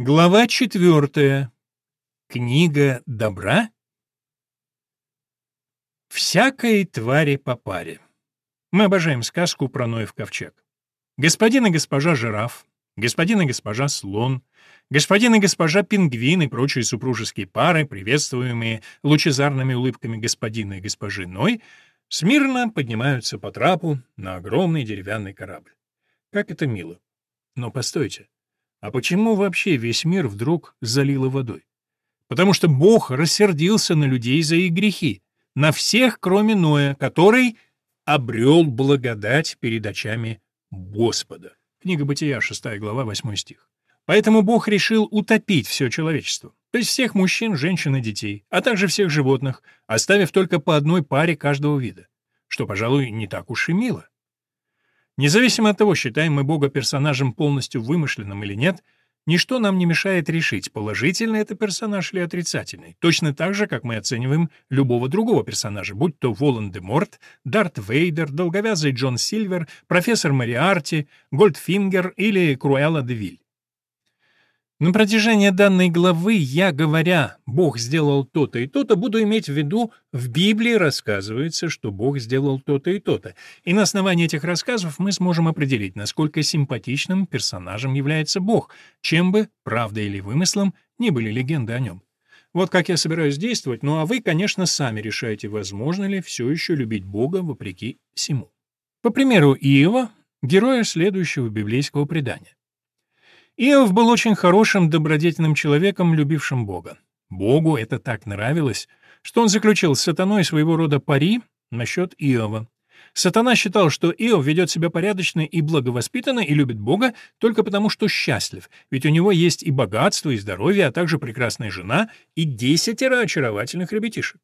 Глава четвертая. Книга добра? Всякой твари по паре. Мы обожаем сказку про Ноев ковчег. Господин и госпожа жираф, господин и госпожа слон, господин и госпожа пингвин и прочие супружеские пары, приветствуемые лучезарными улыбками господина и госпожи Ной, смирно поднимаются по трапу на огромный деревянный корабль. Как это мило. Но постойте. А почему вообще весь мир вдруг залило водой? Потому что Бог рассердился на людей за их грехи, на всех, кроме Ноя, который обрел благодать перед очами Господа. Книга Бытия, 6 глава, 8 стих. Поэтому Бог решил утопить все человечество, то есть всех мужчин, женщин и детей, а также всех животных, оставив только по одной паре каждого вида, что, пожалуй, не так уж и мило. Независимо от того, считаем мы Бога персонажем полностью вымышленным или нет, ничто нам не мешает решить, положительный это персонаж или отрицательный, точно так же, как мы оцениваем любого другого персонажа, будь то Волан-де-Морт, Дарт Вейдер, долговязый Джон Сильвер, профессор Мариарти, Гольдфингер или Круэлла де Виль. На протяжении данной главы я, говоря «Бог сделал то-то и то-то», буду иметь в виду, в Библии рассказывается, что Бог сделал то-то и то-то, и на основании этих рассказов мы сможем определить, насколько симпатичным персонажем является Бог, чем бы, правдой или вымыслом, ни были легенды о нем. Вот как я собираюсь действовать, ну а вы, конечно, сами решаете, возможно ли все еще любить Бога вопреки всему. По примеру Иова, героя следующего библейского предания. Иов был очень хорошим, добродетельным человеком, любившим Бога. Богу это так нравилось, что он заключил с сатаной своего рода пари насчет Иова. Сатана считал, что Иов ведет себя порядочно и благовоспитанно и любит Бога только потому, что счастлив, ведь у него есть и богатство, и здоровье, а также прекрасная жена и десятеро очаровательных ребятишек.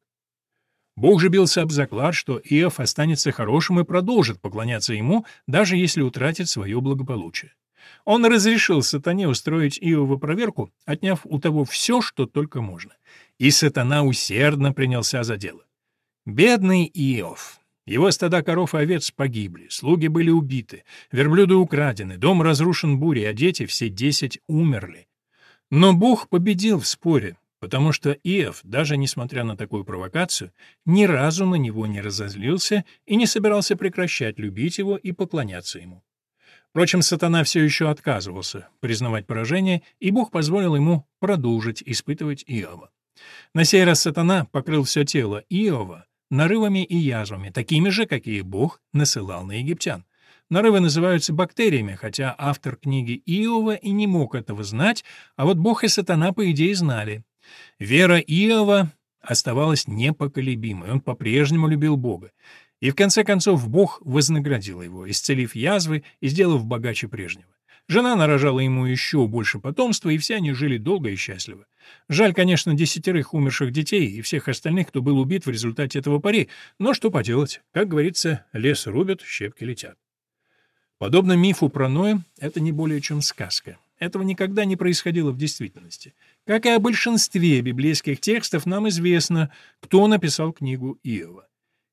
Бог же бился об заклад, что Иов останется хорошим и продолжит поклоняться ему, даже если утратит свое благополучие. Он разрешил сатане устроить Иову проверку, отняв у того все, что только можно. И сатана усердно принялся за дело. Бедный Иов. Его стада коров и овец погибли, слуги были убиты, верблюды украдены, дом разрушен бурей, а дети все десять умерли. Но Бог победил в споре, потому что Иов, даже несмотря на такую провокацию, ни разу на него не разозлился и не собирался прекращать любить его и поклоняться ему. Впрочем, сатана все еще отказывался признавать поражение, и Бог позволил ему продолжить испытывать Иова. На сей раз сатана покрыл все тело Иова нарывами и язвами, такими же, какие Бог насылал на египтян. Нарывы называются бактериями, хотя автор книги Иова и не мог этого знать, а вот Бог и сатана, по идее, знали. Вера Иова оставалась непоколебимой, он по-прежнему любил Бога. И в конце концов Бог вознаградил его, исцелив язвы и сделав богаче прежнего. Жена нарожала ему еще больше потомства, и все они жили долго и счастливо. Жаль, конечно, десятерых умерших детей и всех остальных, кто был убит в результате этого пари, но что поделать, как говорится, лес рубят, щепки летят. Подобно мифу про Ноя, это не более чем сказка. Этого никогда не происходило в действительности. Как и о большинстве библейских текстов, нам известно, кто написал книгу Иова.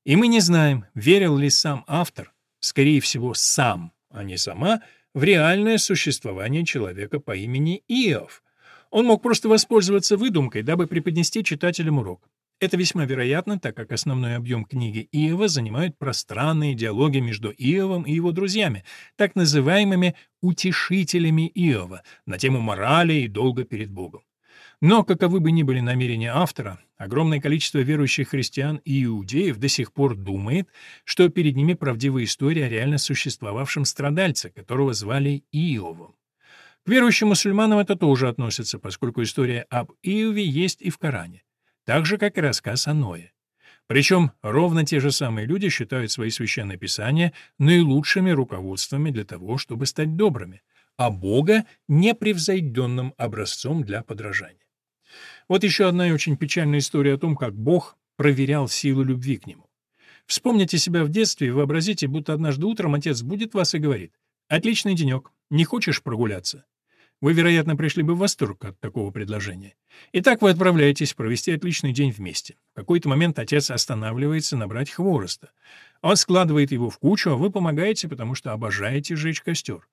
И мы не знаем, верил ли сам автор, скорее всего, сам, а не сама, в реальное существование человека по имени Иов. Он мог просто воспользоваться выдумкой, дабы преподнести читателям урок. Это весьма вероятно, так как основной объем книги Иова занимают пространные диалоги между Иовом и его друзьями, так называемыми «утешителями Иова», на тему морали и долга перед Богом. Но, каковы бы ни были намерения автора, огромное количество верующих христиан и иудеев до сих пор думает, что перед ними правдивая история о реально существовавшем страдальце, которого звали Иовом. К верующим мусульманам это тоже относится, поскольку история об Иове есть и в Коране, так же, как и рассказ о Ное. Причем ровно те же самые люди считают свои священные писания наилучшими руководствами для того, чтобы стать добрыми, а Бога — непревзойденным образцом для подражания. Вот еще одна очень печальная история о том, как Бог проверял силу любви к Нему. Вспомните себя в детстве и вообразите, будто однажды утром отец будет вас и говорит «Отличный денек, не хочешь прогуляться?» Вы, вероятно, пришли бы в восторг от такого предложения. Итак, вы отправляетесь провести отличный день вместе. В какой-то момент отец останавливается набрать хвороста. Он складывает его в кучу, а вы помогаете, потому что обожаете жечь костер.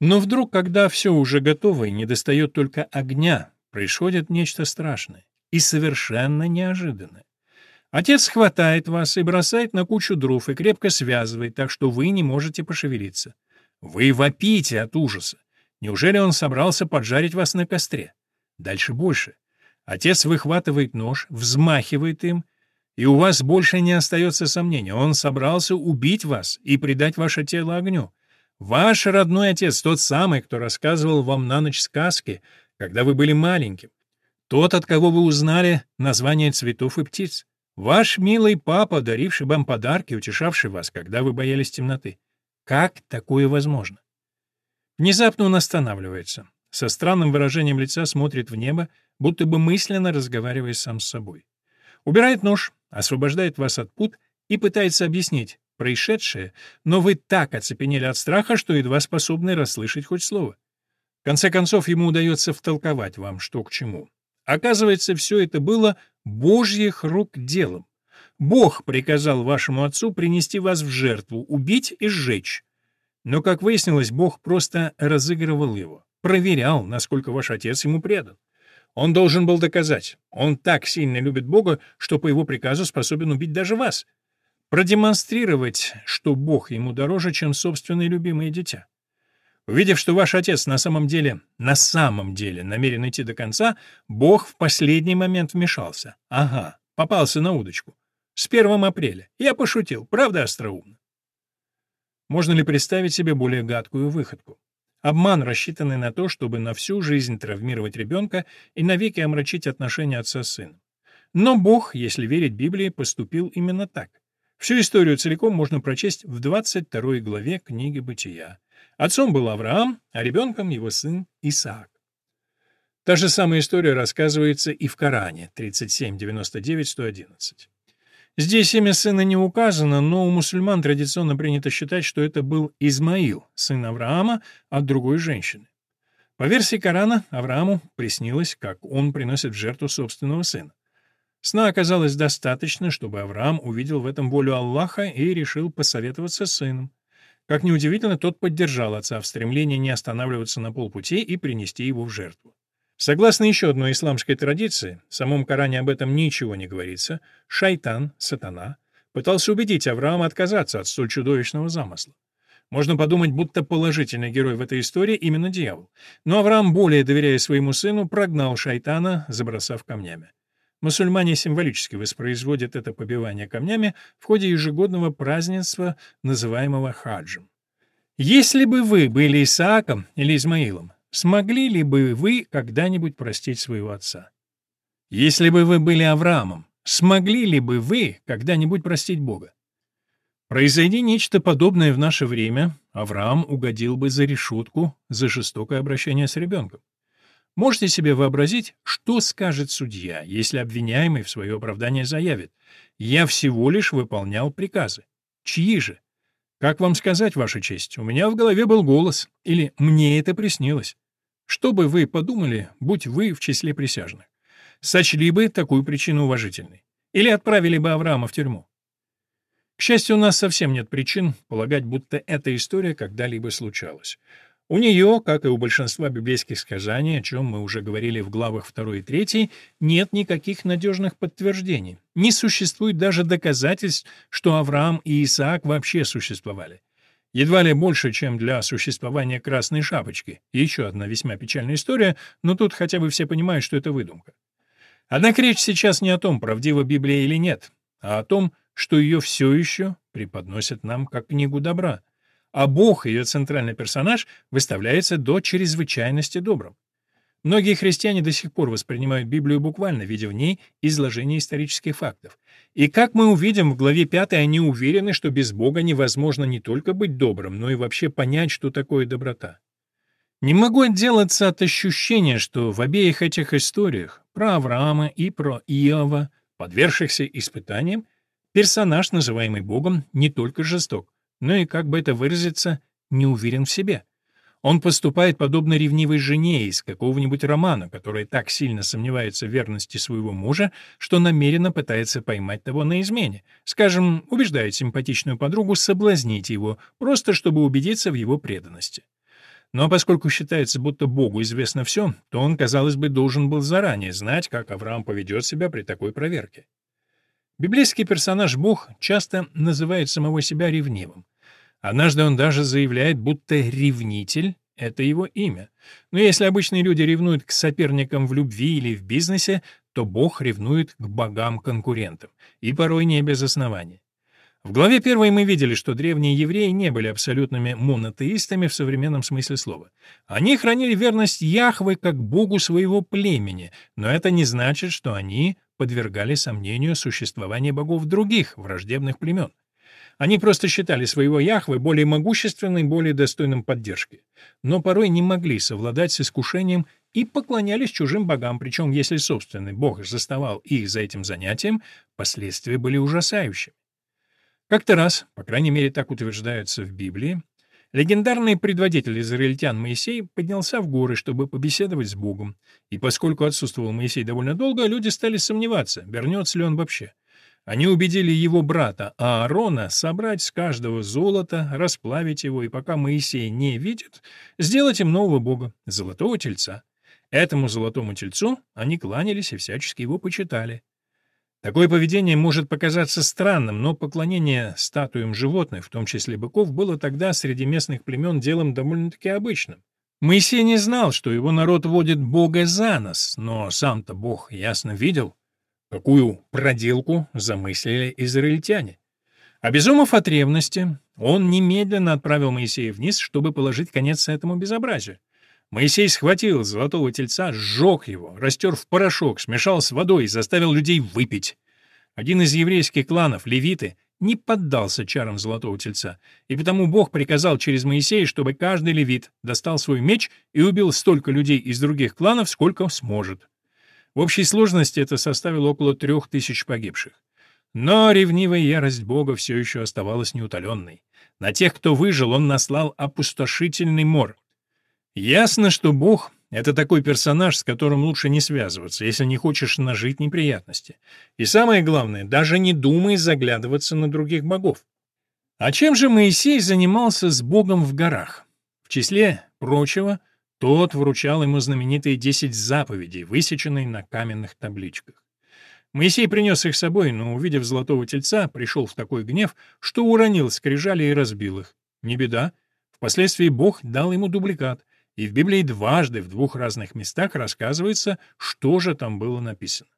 Но вдруг, когда все уже готово и недостает только огня, происходит нечто страшное и совершенно неожиданное. Отец хватает вас и бросает на кучу дров и крепко связывает, так что вы не можете пошевелиться. Вы вопите от ужаса. Неужели он собрался поджарить вас на костре? Дальше больше. Отец выхватывает нож, взмахивает им, и у вас больше не остается сомнения. Он собрался убить вас и предать ваше тело огню. Ваш родной отец, тот самый, кто рассказывал вам на ночь сказки, когда вы были маленьким. Тот, от кого вы узнали название цветов и птиц. Ваш милый папа, даривший вам подарки, утешавший вас, когда вы боялись темноты. Как такое возможно? Внезапно он останавливается. Со странным выражением лица смотрит в небо, будто бы мысленно разговаривая сам с собой. Убирает нож, освобождает вас от пут и пытается объяснить происшедшее, но вы так оцепенели от страха, что едва способны расслышать хоть слово. Конце концов, ему удается втолковать вам, что к чему. Оказывается, все это было Божьих рук делом. Бог приказал вашему отцу принести вас в жертву, убить и сжечь. Но, как выяснилось, Бог просто разыгрывал его, проверял, насколько ваш отец ему предан. Он должен был доказать, он так сильно любит Бога, что по его приказу способен убить даже вас. Продемонстрировать, что Бог ему дороже, чем собственное любимое дитя. Увидев, что ваш отец на самом деле, на самом деле намерен идти до конца, Бог в последний момент вмешался. Ага, попался на удочку. С 1 апреля. Я пошутил, правда остроумно? Можно ли представить себе более гадкую выходку? Обман, рассчитанный на то, чтобы на всю жизнь травмировать ребенка и навеки омрачить отношения отца с сыном. Но Бог, если верить Библии, поступил именно так. Всю историю целиком можно прочесть в 22 главе книги «Бытия». Отцом был Авраам, а ребенком его сын Исаак. Та же самая история рассказывается и в Коране 37.99.111. Здесь имя сына не указано, но у мусульман традиционно принято считать, что это был Измаил, сын Авраама, от другой женщины. По версии Корана, Аврааму приснилось, как он приносит в жертву собственного сына. Сна оказалось достаточно, чтобы Авраам увидел в этом волю Аллаха и решил посоветоваться с сыном. Как ни удивительно, тот поддержал отца в стремлении не останавливаться на полпути и принести его в жертву. Согласно еще одной исламской традиции, в самом Коране об этом ничего не говорится, шайтан, сатана, пытался убедить Авраама отказаться от столь чудовищного замысла. Можно подумать, будто положительный герой в этой истории именно дьявол. Но Авраам, более доверяя своему сыну, прогнал шайтана, забросав камнями. Мусульмане символически воспроизводят это побивание камнями в ходе ежегодного празднества, называемого хаджем. Если бы вы были Исааком или Измаилом, Смогли ли бы вы когда-нибудь простить своего отца? Если бы вы были Авраамом, смогли ли бы вы когда-нибудь простить Бога? Произойди нечто подобное в наше время, Авраам угодил бы за решетку за жестокое обращение с ребенком. Можете себе вообразить, что скажет судья, если обвиняемый в свое оправдание заявит «Я всего лишь выполнял приказы». Чьи же? Как вам сказать, Ваша честь, у меня в голове был голос, или «мне это приснилось». Что бы вы подумали, будь вы в числе присяжных? Сочли бы такую причину уважительной? Или отправили бы Авраама в тюрьму? К счастью, у нас совсем нет причин полагать, будто эта история когда-либо случалась. У нее, как и у большинства библейских сказаний, о чем мы уже говорили в главах 2 и 3, нет никаких надежных подтверждений. Не существует даже доказательств, что Авраам и Исаак вообще существовали. Едва ли больше, чем для существования Красной Шапочки. Еще одна весьма печальная история, но тут хотя бы все понимают, что это выдумка. Однако речь сейчас не о том, правдива Библия или нет, а о том, что ее все еще преподносят нам как книгу добра, а Бог, ее центральный персонаж, выставляется до чрезвычайности добрым. Многие христиане до сих пор воспринимают Библию буквально, видя в ней изложение исторических фактов. И как мы увидим в главе 5, они уверены, что без Бога невозможно не только быть добрым, но и вообще понять, что такое доброта. Не могу отделаться от ощущения, что в обеих этих историях, про Авраама и про Иова, подвергшихся испытаниям, персонаж, называемый Богом, не только жесток, но и, как бы это выразиться, не уверен в себе. Он поступает подобно ревнивой жене из какого-нибудь романа, которая так сильно сомневается в верности своего мужа, что намеренно пытается поймать того на измене. Скажем, убеждает симпатичную подругу соблазнить его, просто чтобы убедиться в его преданности. Но поскольку считается, будто Богу известно все, то он, казалось бы, должен был заранее знать, как Авраам поведет себя при такой проверке. Библейский персонаж Бог часто называет самого себя ревнивым. Однажды он даже заявляет, будто ревнитель — это его имя. Но если обычные люди ревнуют к соперникам в любви или в бизнесе, то Бог ревнует к богам-конкурентам, и порой не без основания. В главе первой мы видели, что древние евреи не были абсолютными монотеистами в современном смысле слова. Они хранили верность Яхве как богу своего племени, но это не значит, что они подвергали сомнению существование богов других, враждебных племен. Они просто считали своего Яхвы более могущественным более достойным поддержки. Но порой не могли совладать с искушением и поклонялись чужим богам, причем если собственный бог заставал их за этим занятием, последствия были ужасающими. Как-то раз, по крайней мере так утверждается в Библии, Легендарный предводитель израильтян Моисей поднялся в горы, чтобы побеседовать с Богом, и поскольку отсутствовал Моисей довольно долго, люди стали сомневаться, вернется ли он вообще. Они убедили его брата Аарона собрать с каждого золото, расплавить его, и пока Моисей не видит, сделать им нового бога, золотого тельца. Этому золотому тельцу они кланялись и всячески его почитали. Такое поведение может показаться странным, но поклонение статуям животных, в том числе быков, было тогда среди местных племен делом довольно-таки обычным. Моисей не знал, что его народ водит Бога за нос, но сам-то Бог ясно видел, какую проделку замыслили израильтяне. Обезумев от ревности, он немедленно отправил Моисея вниз, чтобы положить конец этому безобразию. Моисей схватил золотого тельца, сжег его, растер в порошок, смешал с водой и заставил людей выпить. Один из еврейских кланов, левиты, не поддался чарам золотого тельца, и потому Бог приказал через Моисея, чтобы каждый левит достал свой меч и убил столько людей из других кланов, сколько сможет. В общей сложности это составило около трех тысяч погибших. Но ревнивая ярость Бога все еще оставалась неутоленной. На тех, кто выжил, он наслал опустошительный мор. Ясно, что Бог — это такой персонаж, с которым лучше не связываться, если не хочешь нажить неприятности. И самое главное, даже не думай заглядываться на других богов. А чем же Моисей занимался с Богом в горах? В числе прочего, тот вручал ему знаменитые десять заповедей, высеченные на каменных табличках. Моисей принес их с собой, но, увидев золотого тельца, пришел в такой гнев, что уронил скрижали и разбил их. Не беда. Впоследствии Бог дал ему дубликат — и в Библии дважды в двух разных местах рассказывается, что же там было написано.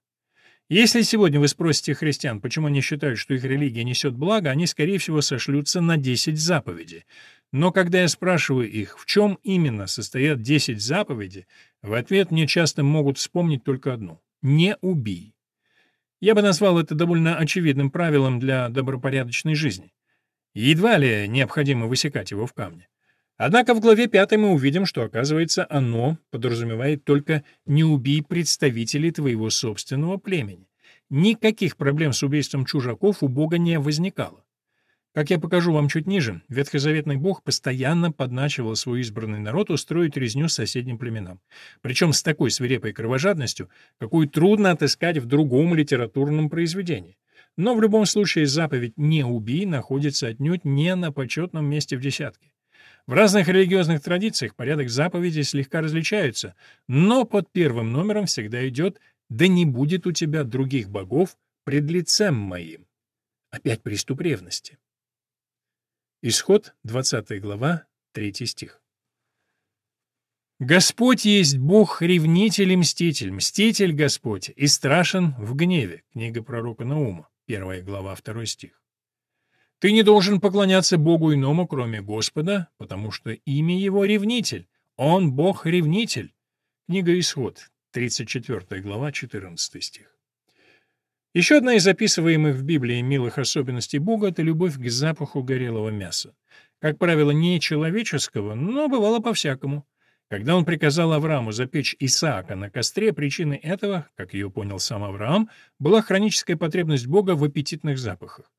Если сегодня вы спросите христиан, почему они считают, что их религия несет благо, они, скорее всего, сошлются на 10 заповедей. Но когда я спрашиваю их, в чем именно состоят 10 заповедей, в ответ мне часто могут вспомнить только одну — «не убий». Я бы назвал это довольно очевидным правилом для добропорядочной жизни. Едва ли необходимо высекать его в камне. Однако в главе 5 мы увидим, что, оказывается, оно подразумевает только «не убий представителей твоего собственного племени». Никаких проблем с убийством чужаков у Бога не возникало. Как я покажу вам чуть ниже, ветхозаветный Бог постоянно подначивал свой избранный народ устроить резню с соседним племенам. Причем с такой свирепой кровожадностью, какую трудно отыскать в другом литературном произведении. Но в любом случае заповедь «не убий» находится отнюдь не на почетном месте в десятке. В разных религиозных традициях порядок заповедей слегка различается, но под первым номером всегда идет «Да не будет у тебя других богов пред лицем моим». Опять приступ ревности. Исход, 20 глава, 3 стих. «Господь есть Бог, ревнитель и мститель, мститель Господь, и страшен в гневе». Книга пророка Наума, 1 глава, 2 стих. Ты не должен поклоняться Богу иному, кроме Господа, потому что имя Его — ревнитель. Он — Бог-ревнитель. Книга Исход, 34 глава, 14 стих. Еще одна из описываемых в Библии милых особенностей Бога — это любовь к запаху горелого мяса. Как правило, не человеческого, но бывало по-всякому. Когда он приказал Аврааму запечь Исаака на костре, причиной этого, как ее понял сам Авраам, была хроническая потребность Бога в аппетитных запахах.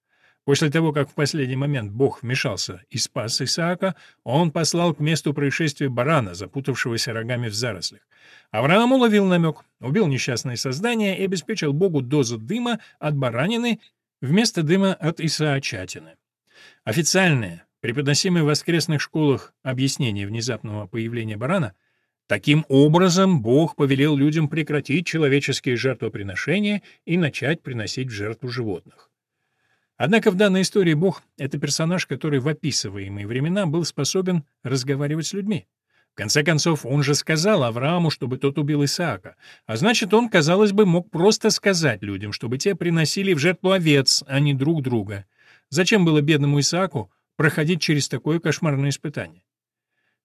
После того, как в последний момент Бог вмешался и спас Исаака, он послал к месту происшествия барана, запутавшегося рогами в зарослях. Авраам уловил намек, убил несчастное создание и обеспечил Богу дозу дыма от баранины вместо дыма от Исаачатины. Официальное, преподносимые в воскресных школах объяснение внезапного появления барана, таким образом Бог повелел людям прекратить человеческие жертвоприношения и начать приносить в жертву животных. Однако в данной истории Бог — это персонаж, который в описываемые времена был способен разговаривать с людьми. В конце концов, он же сказал Аврааму, чтобы тот убил Исаака. А значит, он, казалось бы, мог просто сказать людям, чтобы те приносили в жертву овец, а не друг друга. Зачем было бедному Исааку проходить через такое кошмарное испытание?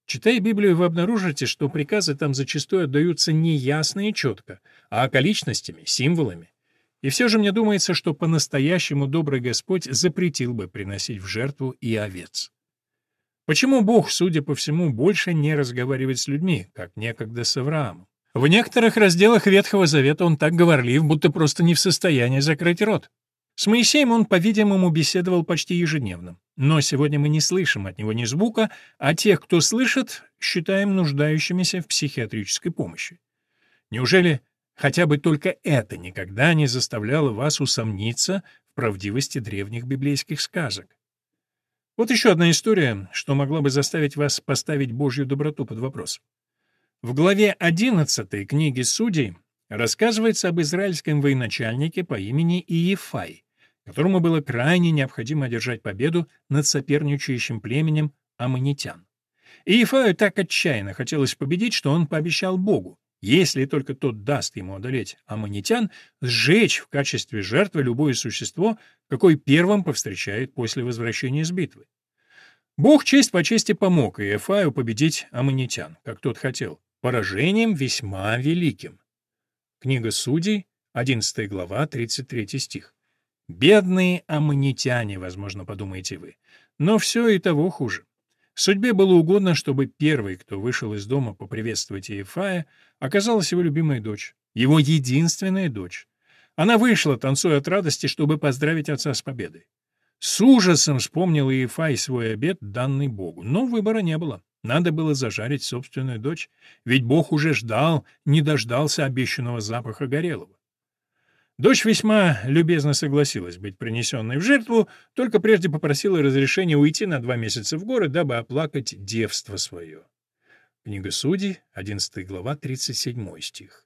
Читая Библию, вы обнаружите, что приказы там зачастую отдаются не ясно и четко, а околичностями, символами. И все же мне думается, что по-настоящему добрый Господь запретил бы приносить в жертву и овец. Почему Бог, судя по всему, больше не разговаривает с людьми, как некогда с Авраамом? В некоторых разделах Ветхого Завета он так говорлив, будто просто не в состоянии закрыть рот. С Моисеем он, по-видимому, беседовал почти ежедневно. Но сегодня мы не слышим от него ни звука, а тех, кто слышит, считаем нуждающимися в психиатрической помощи. Неужели хотя бы только это никогда не заставляло вас усомниться в правдивости древних библейских сказок? Вот еще одна история, что могла бы заставить вас поставить Божью доброту под вопрос. В главе 11 книги Судей рассказывается об израильском военачальнике по имени Иефай, которому было крайне необходимо одержать победу над соперничающим племенем аммонитян. Иефаю так отчаянно хотелось победить, что он пообещал Богу, если только тот даст ему одолеть аммонитян, сжечь в качестве жертвы любое существо, какое первым повстречает после возвращения с битвы. Бог честь по чести помог Иефаю победить аммонитян, как тот хотел, поражением весьма великим. Книга Судей, 11 глава, 33 стих. «Бедные аммонитяне», возможно, подумаете вы, но все и того хуже. Судьбе было угодно, чтобы первый, кто вышел из дома поприветствовать Иефая, оказалась его любимая дочь, его единственная дочь. Она вышла, танцуя от радости, чтобы поздравить отца с победой. С ужасом вспомнил Иефай свой обед, данный Богу, но выбора не было. Надо было зажарить собственную дочь, ведь Бог уже ждал, не дождался обещанного запаха горелого. Дочь весьма любезно согласилась быть принесенной в жертву, только прежде попросила разрешения уйти на два месяца в горы, дабы оплакать девство свое. Книга Судей, 11 глава, 37 стих.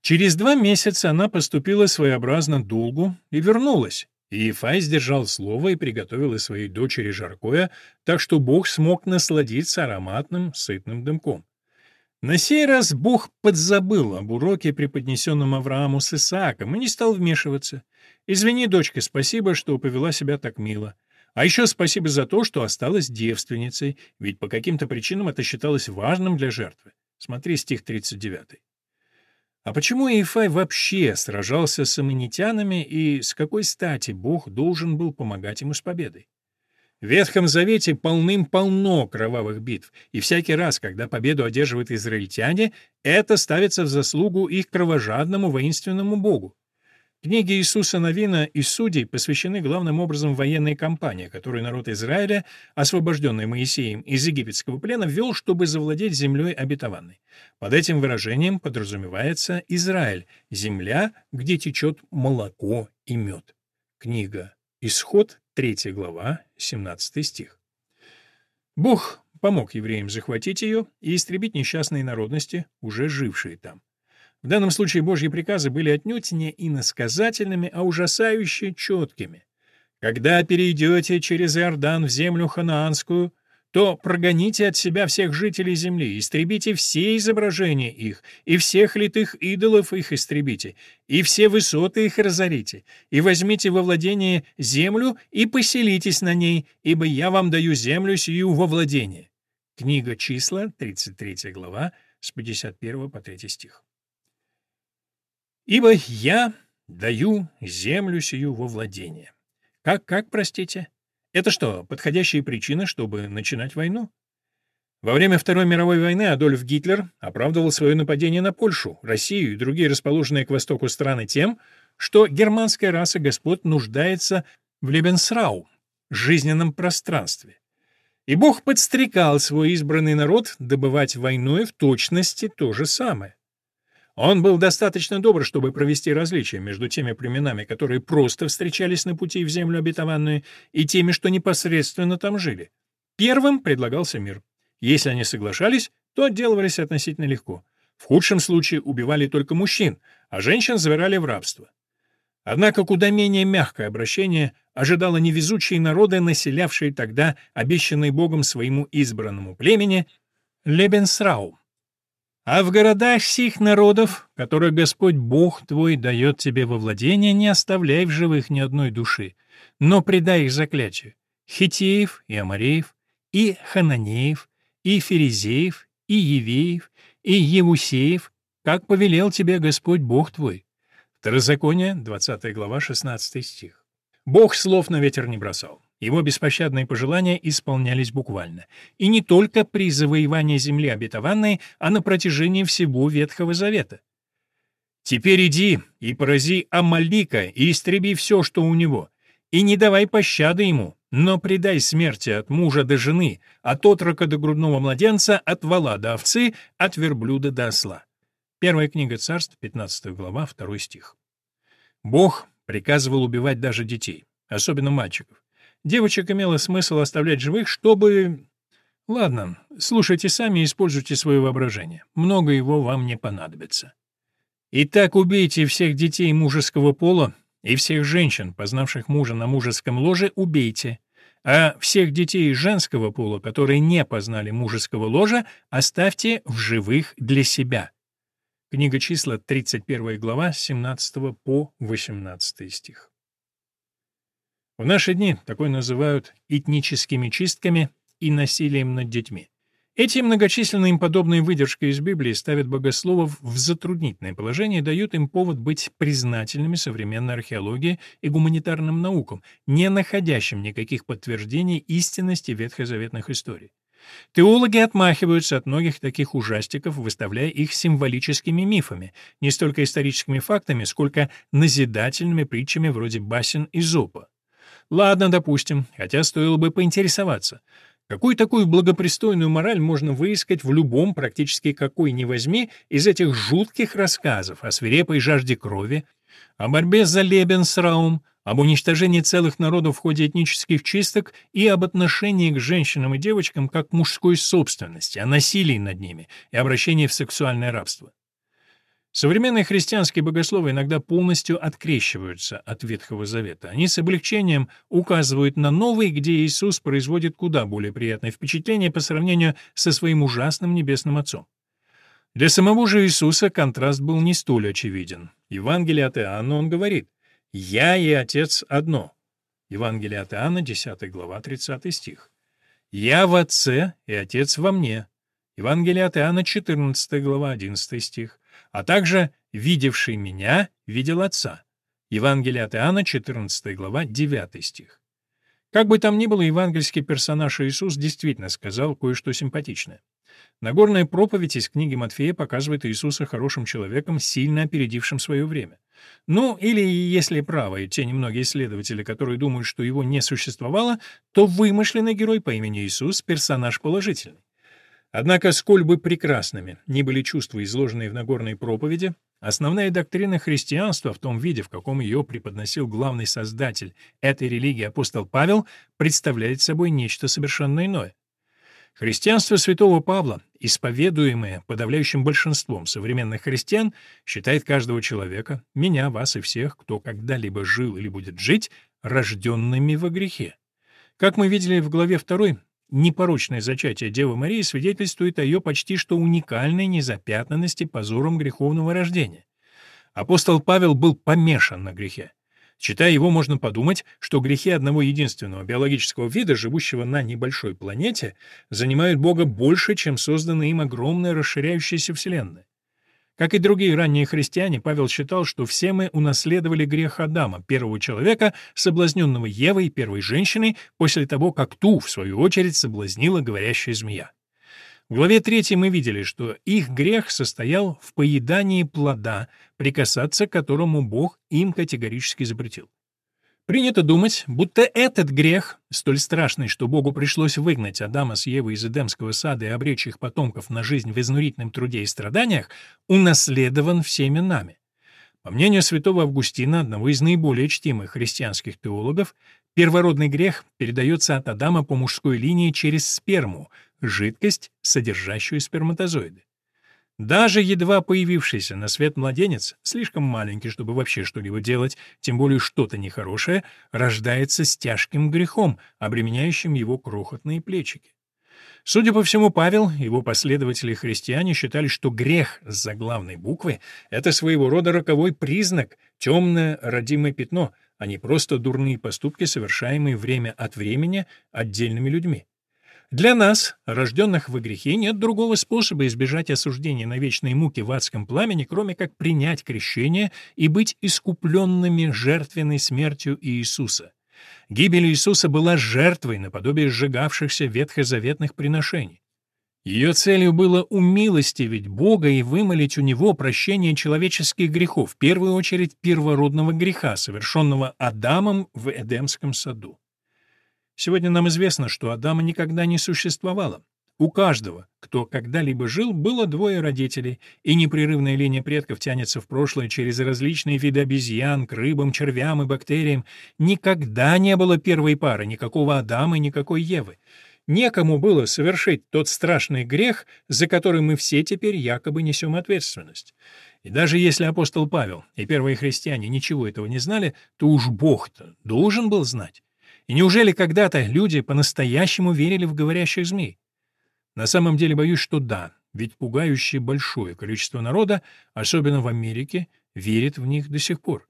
Через два месяца она поступила своеобразно долгу и вернулась. И Ефай сдержал слово и приготовила своей дочери жаркое, так что Бог смог насладиться ароматным, сытным дымком. На сей раз Бог подзабыл об уроке, преподнесенном Аврааму с Исааком, и не стал вмешиваться. «Извини, дочка, спасибо, что повела себя так мило. А еще спасибо за то, что осталась девственницей, ведь по каким-то причинам это считалось важным для жертвы. Смотри стих 39. А почему Иефай вообще сражался с аммонитянами, и с какой стати Бог должен был помогать ему с победой? В Ветхом Завете полным-полно кровавых битв, и всякий раз, когда победу одерживают израильтяне, это ставится в заслугу их кровожадному воинственному богу. Книги Иисуса Новина и Судей посвящены главным образом военной кампании, которую народ Израиля, освобожденный Моисеем из египетского плена, вел, чтобы завладеть землей обетованной. Под этим выражением подразумевается Израиль, земля, где течет молоко и мед. Книга Исход, 3 глава, 17 стих. Бог помог евреям захватить ее и истребить несчастные народности, уже жившие там. В данном случае Божьи приказы были отнюдь не иносказательными, а ужасающе четкими. «Когда перейдете через Иордан в землю ханаанскую, то прогоните от себя всех жителей земли, истребите все изображения их, и всех литых идолов их истребите, и все высоты их разорите, и возьмите во владение землю и поселитесь на ней, ибо я вам даю землю сию во владение». Книга числа, 33 глава, с 51 по 3 стих. «Ибо я даю землю сию во владение». Как, как, простите? Это что, подходящая причина, чтобы начинать войну? Во время Второй мировой войны Адольф Гитлер оправдывал свое нападение на Польшу, Россию и другие расположенные к востоку страны тем, что германская раса господ нуждается в Лебенсрау, жизненном пространстве. И Бог подстрекал свой избранный народ добывать войной в точности то же самое. Он был достаточно добр, чтобы провести различия между теми племенами, которые просто встречались на пути в землю обетованную, и теми, что непосредственно там жили. Первым предлагался мир. Если они соглашались, то отделывались относительно легко. В худшем случае убивали только мужчин, а женщин забирали в рабство. Однако куда менее мягкое обращение ожидало невезучие народы, населявшие тогда обещанный Богом своему избранному племени Лебенсрау. А в городах сих народов, которые Господь Бог твой дает тебе во владение, не оставляй в живых ни одной души, но предай их заклятию. Хитеев и Амареев, и Хананеев, и Ферезеев, и Евеев, и Евусеев, как повелел тебе Господь Бог твой. Второзаконие, 20 глава, 16 стих. Бог слов на ветер не бросал. Его беспощадные пожелания исполнялись буквально. И не только при завоевании земли обетованной, а на протяжении всего Ветхого Завета. «Теперь иди и порази Амалика и истреби все, что у него, и не давай пощады ему, но предай смерти от мужа до жены, от отрока до грудного младенца, от вала до овцы, от верблюда до осла». Первая книга царств, 15 глава, 2 стих. Бог приказывал убивать даже детей, особенно мальчиков. Девочек имело смысл оставлять живых, чтобы... Ладно, слушайте сами и используйте свое воображение. Много его вам не понадобится. Итак, убейте всех детей мужеского пола и всех женщин, познавших мужа на мужеском ложе, убейте. А всех детей женского пола, которые не познали мужеского ложа, оставьте в живых для себя. Книга числа, 31 глава, 17 по 18 стих. В наши дни такое называют этническими чистками и насилием над детьми. Эти многочисленные им подобные выдержки из Библии ставят богословов в затруднительное положение и дают им повод быть признательными современной археологии и гуманитарным наукам, не находящим никаких подтверждений истинности ветхозаветных историй. Теологи отмахиваются от многих таких ужастиков, выставляя их символическими мифами, не столько историческими фактами, сколько назидательными притчами вроде басен и зопа. Ладно, допустим, хотя стоило бы поинтересоваться. Какую такую благопристойную мораль можно выискать в любом, практически какой ни возьми, из этих жутких рассказов о свирепой жажде крови, о борьбе за Лебенсраум, об уничтожении целых народов в ходе этнических чисток и об отношении к женщинам и девочкам как мужской собственности, о насилии над ними и обращении в сексуальное рабство. Современные христианские богословы иногда полностью открещиваются от Ветхого Завета. Они с облегчением указывают на новый, где Иисус производит куда более приятное впечатление по сравнению со своим ужасным небесным Отцом. Для самого же Иисуса контраст был не столь очевиден. Евангелие от Иоанна он говорит «Я и Отец одно». Евангелие от Иоанна, 10 глава, 30 стих. «Я в Отце, и Отец во мне». Евангелие от Иоанна, 14 глава, 11 стих а также «видевший меня, видел Отца». Евангелие от Иоанна, 14 глава, 9 стих. Как бы там ни было, евангельский персонаж Иисус действительно сказал кое-что симпатичное. Нагорная проповедь из книги Матфея показывает Иисуса хорошим человеком, сильно опередившим свое время. Ну, или, если правы те немногие исследователи, которые думают, что его не существовало, то вымышленный герой по имени Иисус — персонаж положительный. Однако, сколь бы прекрасными ни были чувства, изложенные в Нагорной проповеди, основная доктрина христианства в том виде, в каком ее преподносил главный создатель этой религии апостол Павел, представляет собой нечто совершенно иное. Христианство святого Павла, исповедуемое подавляющим большинством современных христиан, считает каждого человека, меня, вас и всех, кто когда-либо жил или будет жить, рожденными во грехе. Как мы видели в главе 2, Непорочное зачатие Девы Марии свидетельствует о ее почти что уникальной незапятнанности позором греховного рождения. Апостол Павел был помешан на грехе. Читая его, можно подумать, что грехи одного единственного биологического вида, живущего на небольшой планете, занимают Бога больше, чем созданная им огромная расширяющаяся Вселенная. Как и другие ранние христиане, Павел считал, что все мы унаследовали грех Адама, первого человека, соблазненного Евой, первой женщиной, после того, как ту, в свою очередь, соблазнила говорящая змея. В главе 3 мы видели, что их грех состоял в поедании плода, прикасаться к которому Бог им категорически запретил. Принято думать, будто этот грех, столь страшный, что Богу пришлось выгнать Адама с Евой из Эдемского сада и обречь их потомков на жизнь в изнурительном труде и страданиях, унаследован всеми нами. По мнению святого Августина, одного из наиболее чтимых христианских теологов, Первородный грех передается от Адама по мужской линии через сперму, жидкость, содержащую сперматозоиды. Даже едва появившийся на свет младенец, слишком маленький, чтобы вообще что-либо делать, тем более что-то нехорошее, рождается с тяжким грехом, обременяющим его крохотные плечики. Судя по всему, Павел и его последователи-христиане считали, что грех с заглавной буквы — это своего рода роковой признак, темное родимое пятно, а не просто дурные поступки, совершаемые время от времени отдельными людьми. Для нас, рожденных во грехе, нет другого способа избежать осуждения на вечные муки в адском пламени, кроме как принять крещение и быть искупленными жертвенной смертью Иисуса. Гибель Иисуса была жертвой наподобие сжигавшихся ветхозаветных приношений. Ее целью было умилостивить Бога и вымолить у Него прощение человеческих грехов, в первую очередь первородного греха, совершенного Адамом в Эдемском саду. Сегодня нам известно, что Адама никогда не существовало. У каждого, кто когда-либо жил, было двое родителей, и непрерывная линия предков тянется в прошлое через различные виды обезьян, к рыбам, червям и бактериям. Никогда не было первой пары, никакого Адама и никакой Евы. Некому было совершить тот страшный грех, за который мы все теперь якобы несем ответственность. И даже если апостол Павел и первые христиане ничего этого не знали, то уж Бог-то должен был знать. И неужели когда-то люди по-настоящему верили в говорящих змей? На самом деле боюсь, что да, ведь пугающее большое количество народа, особенно в Америке, верит в них до сих пор.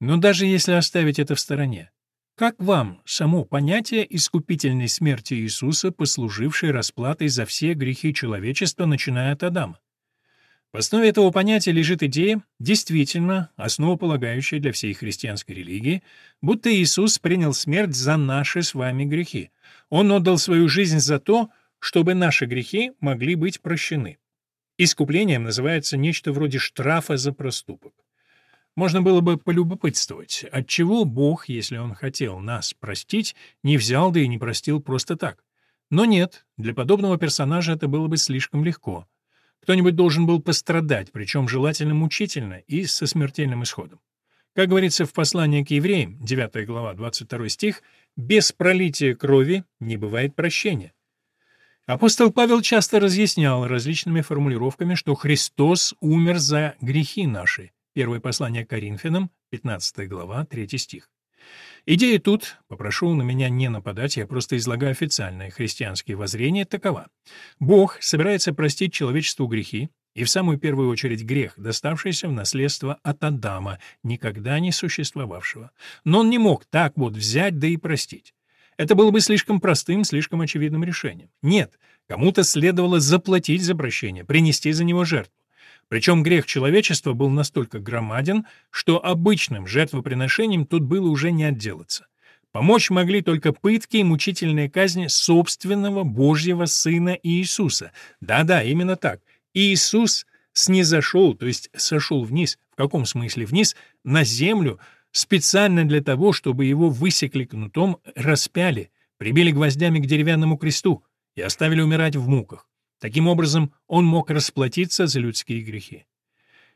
Но даже если оставить это в стороне, как вам само понятие искупительной смерти Иисуса, послужившей расплатой за все грехи человечества, начиная от Адама? В основе этого понятия лежит идея, действительно основополагающая для всей христианской религии, будто Иисус принял смерть за наши с вами грехи. Он отдал свою жизнь за то, чтобы наши грехи могли быть прощены. Искуплением называется нечто вроде штрафа за проступок. Можно было бы полюбопытствовать, отчего Бог, если Он хотел нас простить, не взял да и не простил просто так. Но нет, для подобного персонажа это было бы слишком легко — кто-нибудь должен был пострадать, причем желательно мучительно и со смертельным исходом. Как говорится в послании к евреям, 9 глава, 22 стих, «Без пролития крови не бывает прощения». Апостол Павел часто разъяснял различными формулировками, что Христос умер за грехи наши. Первое послание к Коринфянам, 15 глава, 3 стих. Идея тут, попрошу на меня не нападать, я просто излагаю официальные христианские воззрения, такова. Бог собирается простить человечеству грехи, и в самую первую очередь грех, доставшийся в наследство от Адама, никогда не существовавшего. Но он не мог так вот взять да и простить. Это было бы слишком простым, слишком очевидным решением. Нет, кому-то следовало заплатить за прощение, принести за него жертву. Причем грех человечества был настолько громаден, что обычным жертвоприношением тут было уже не отделаться. Помочь могли только пытки и мучительная казнь собственного Божьего Сына Иисуса. Да-да, именно так. Иисус снизошел, то есть сошел вниз, в каком смысле вниз, на землю, специально для того, чтобы его высекли кнутом, распяли, прибили гвоздями к деревянному кресту и оставили умирать в муках. Таким образом, он мог расплатиться за людские грехи.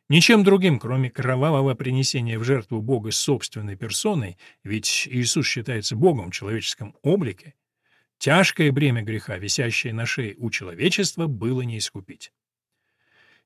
Ничем другим, кроме кровавого принесения в жертву Бога собственной персоной, ведь Иисус считается Богом в человеческом облике, тяжкое бремя греха, висящее на шее у человечества, было не искупить.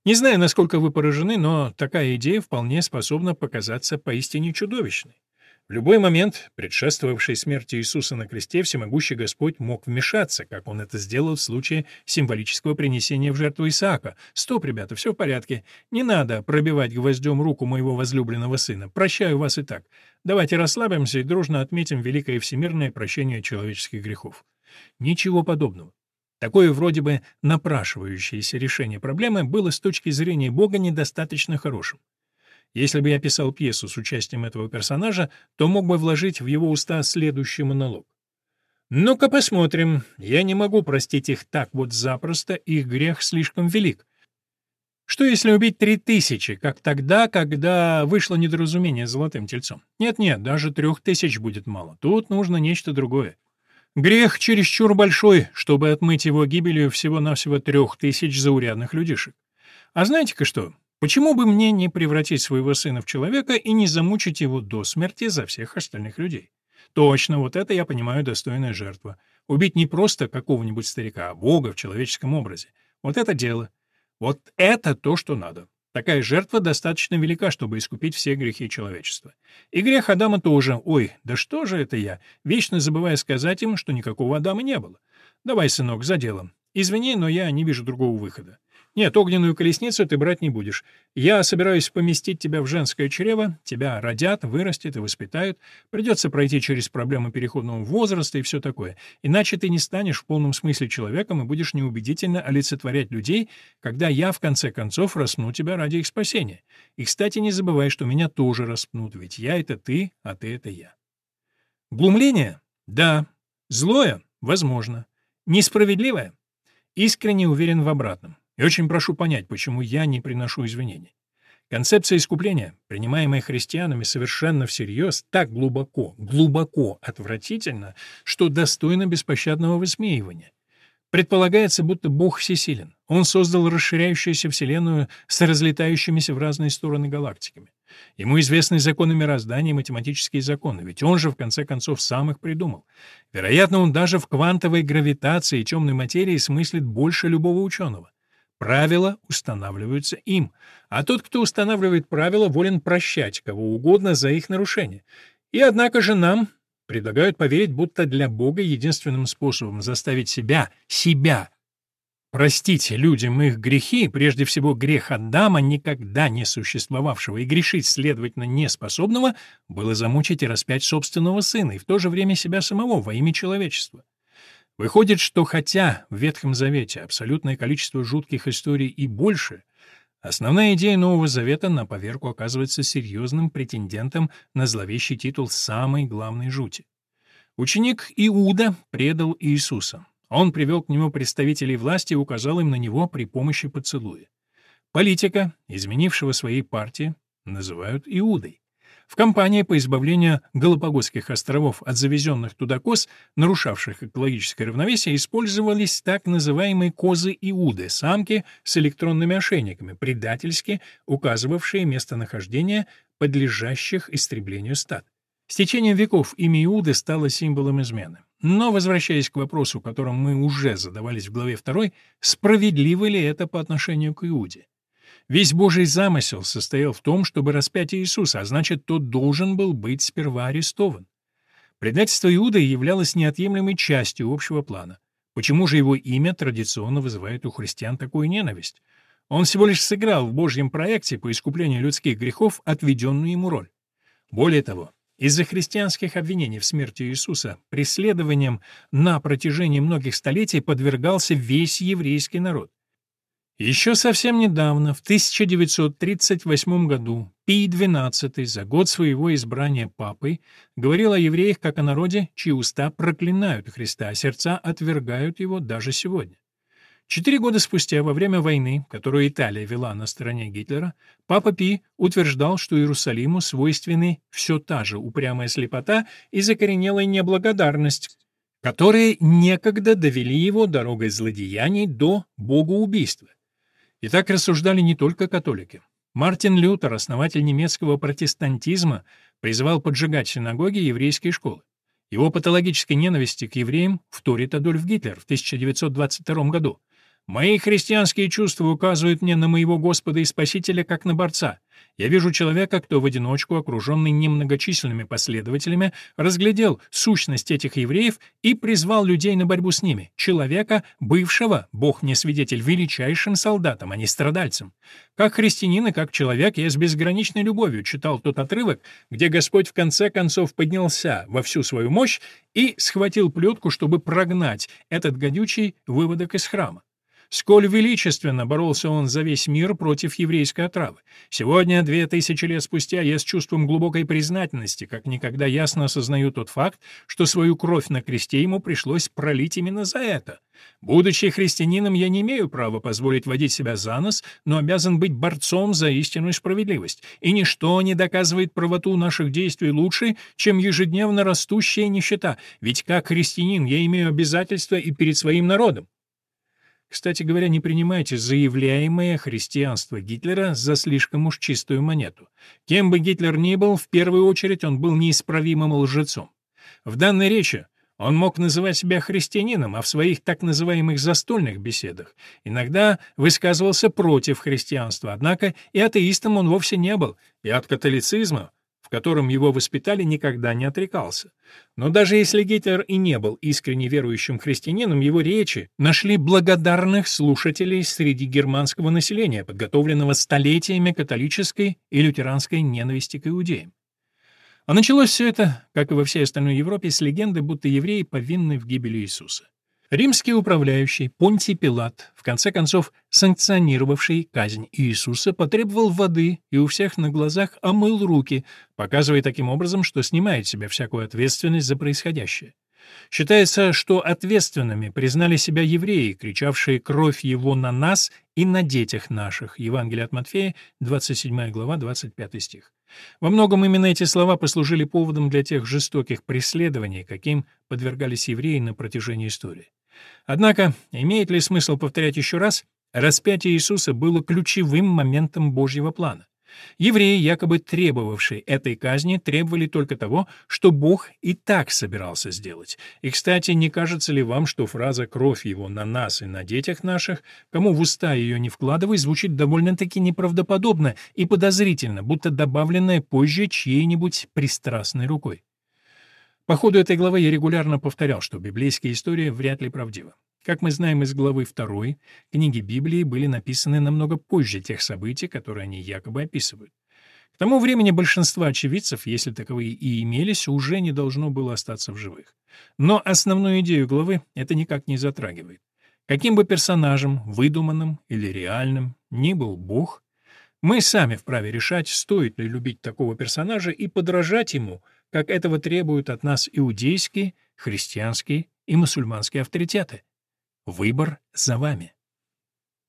Не знаю, насколько вы поражены, но такая идея вполне способна показаться поистине чудовищной. В любой момент, предшествовавший смерти Иисуса на кресте, всемогущий Господь мог вмешаться, как он это сделал в случае символического принесения в жертву Исаака. «Стоп, ребята, все в порядке. Не надо пробивать гвоздем руку моего возлюбленного сына. Прощаю вас и так. Давайте расслабимся и дружно отметим великое всемирное прощение человеческих грехов». Ничего подобного. Такое вроде бы напрашивающееся решение проблемы было с точки зрения Бога недостаточно хорошим. Если бы я писал пьесу с участием этого персонажа, то мог бы вложить в его уста следующий монолог. «Ну-ка посмотрим. Я не могу простить их так вот запросто, их грех слишком велик. Что если убить три тысячи, как тогда, когда вышло недоразумение с золотым тельцом? Нет-нет, даже трех тысяч будет мало. Тут нужно нечто другое. Грех чересчур большой, чтобы отмыть его гибелью всего-навсего трех тысяч заурядных людишек. А знаете-ка что? Почему бы мне не превратить своего сына в человека и не замучить его до смерти за всех остальных людей? Точно, вот это я понимаю достойная жертва. Убить не просто какого-нибудь старика, а Бога в человеческом образе. Вот это дело. Вот это то, что надо. Такая жертва достаточно велика, чтобы искупить все грехи человечества. И грех Адама тоже. Ой, да что же это я? Вечно забывая сказать им, что никакого Адама не было. Давай, сынок, за делом. Извини, но я не вижу другого выхода. Нет, огненную колесницу ты брать не будешь. Я собираюсь поместить тебя в женское чрево, тебя родят, вырастет и воспитают. Придется пройти через проблемы переходного возраста и все такое. Иначе ты не станешь в полном смысле человеком и будешь неубедительно олицетворять людей, когда я, в конце концов, распну тебя ради их спасения. И, кстати, не забывай, что меня тоже распнут, ведь я — это ты, а ты — это я. Глумление? Да. Злое? Возможно. Несправедливое? Искренне уверен в обратном. И очень прошу понять, почему я не приношу извинений. Концепция искупления, принимаемая христианами совершенно всерьез, так глубоко, глубоко отвратительна, что достойна беспощадного высмеивания. Предполагается, будто Бог всесилен. Он создал расширяющуюся Вселенную с разлетающимися в разные стороны галактиками. Ему известны законы мироздания и математические законы, ведь он же, в конце концов, сам их придумал. Вероятно, он даже в квантовой гравитации и темной материи смыслит больше любого ученого. Правила устанавливаются им, а тот, кто устанавливает правила, волен прощать кого угодно за их нарушение. И однако же нам предлагают поверить, будто для Бога единственным способом заставить себя, себя, простить людям их грехи, прежде всего грех Адама, никогда не существовавшего и грешить, следовательно, неспособного, было замучить и распять собственного сына и в то же время себя самого во имя человечества. Выходит, что хотя в Ветхом Завете абсолютное количество жутких историй и больше, основная идея Нового Завета на поверку оказывается серьезным претендентом на зловещий титул самой главной жути. Ученик Иуда предал Иисуса. Он привел к нему представителей власти и указал им на него при помощи поцелуя. Политика, изменившего своей партии, называют Иудой. В кампании по избавлению Галапагосских островов от завезенных туда коз, нарушавших экологическое равновесие, использовались так называемые козы Иуды, самки с электронными ошейниками, предательски указывавшие местонахождение подлежащих истреблению стад. С течением веков имя Иуды стало символом измены. Но, возвращаясь к вопросу, которым мы уже задавались в главе 2, справедливо ли это по отношению к Иуде? Весь Божий замысел состоял в том, чтобы распять Иисуса, а значит, тот должен был быть сперва арестован. Предательство Иуды являлось неотъемлемой частью общего плана. Почему же его имя традиционно вызывает у христиан такую ненависть? Он всего лишь сыграл в Божьем проекте по искуплению людских грехов отведенную ему роль. Более того, из-за христианских обвинений в смерти Иисуса преследованием на протяжении многих столетий подвергался весь еврейский народ. Еще совсем недавно, в 1938 году, Пий XII за год своего избрания папой говорил о евреях как о народе, чьи уста проклинают Христа, а сердца отвергают его даже сегодня. Четыре года спустя, во время войны, которую Италия вела на стороне Гитлера, Папа Пи утверждал, что Иерусалиму свойственны все та же упрямая слепота и закоренелая неблагодарность, которые некогда довели его дорогой злодеяний до богоубийства. И так рассуждали не только католики. Мартин Лютер, основатель немецкого протестантизма, призывал поджигать синагоги и еврейские школы. Его патологической ненависти к евреям вторит Адольф Гитлер в 1922 году. Мои христианские чувства указывают мне на моего Господа и Спасителя как на борца. Я вижу человека, кто в одиночку, окруженный немногочисленными последователями, разглядел сущность этих евреев и призвал людей на борьбу с ними. Человека, бывшего, Бог мне свидетель, величайшим солдатом, а не страдальцем. Как христианин и как человек я с безграничной любовью читал тот отрывок, где Господь в конце концов поднялся во всю свою мощь и схватил плетку, чтобы прогнать этот гадючий выводок из храма. Сколь величественно боролся он за весь мир против еврейской отравы. Сегодня, две тысячи лет спустя, я с чувством глубокой признательности, как никогда ясно осознаю тот факт, что свою кровь на кресте ему пришлось пролить именно за это. Будучи христианином, я не имею права позволить водить себя за нос, но обязан быть борцом за истинную справедливость. И ничто не доказывает правоту наших действий лучше, чем ежедневно растущая нищета, ведь как христианин я имею обязательства и перед своим народом. Кстати говоря, не принимайте заявляемое христианство Гитлера за слишком уж чистую монету. Кем бы Гитлер ни был, в первую очередь он был неисправимым лжецом. В данной речи он мог называть себя христианином, а в своих так называемых застольных беседах иногда высказывался против христианства, однако и атеистом он вовсе не был, и от католицизма, в котором его воспитали, никогда не отрекался. Но даже если Гитлер и не был искренне верующим христианином, его речи нашли благодарных слушателей среди германского населения, подготовленного столетиями католической и лютеранской ненависти к иудеям. А началось все это, как и во всей остальной Европе, с легенды, будто евреи повинны в гибели Иисуса. Римский управляющий Понтий Пилат, в конце концов санкционировавший казнь Иисуса, потребовал воды и у всех на глазах омыл руки, показывая таким образом, что снимает себя всякую ответственность за происходящее. Считается, что ответственными признали себя евреи, кричавшие «Кровь его на нас и на детях наших» Евангелие от Матфея, 27 глава, 25 стих. Во многом именно эти слова послужили поводом для тех жестоких преследований, каким подвергались евреи на протяжении истории. Однако, имеет ли смысл повторять еще раз, распятие Иисуса было ключевым моментом Божьего плана. Евреи, якобы требовавшие этой казни, требовали только того, что Бог и так собирался сделать. И, кстати, не кажется ли вам, что фраза «кровь его на нас и на детях наших», кому в уста ее не вкладывай, звучит довольно-таки неправдоподобно и подозрительно, будто добавленная позже чьей-нибудь пристрастной рукой? По ходу этой главы я регулярно повторял, что библейская история вряд ли правдива. Как мы знаем из главы 2, книги Библии были написаны намного позже тех событий, которые они якобы описывают. К тому времени большинство очевидцев, если таковые и имелись, уже не должно было остаться в живых. Но основную идею главы это никак не затрагивает. Каким бы персонажем, выдуманным или реальным, ни был Бог, мы сами вправе решать, стоит ли любить такого персонажа и подражать ему, как этого требуют от нас иудейские, христианские и мусульманские авторитеты. Выбор за вами.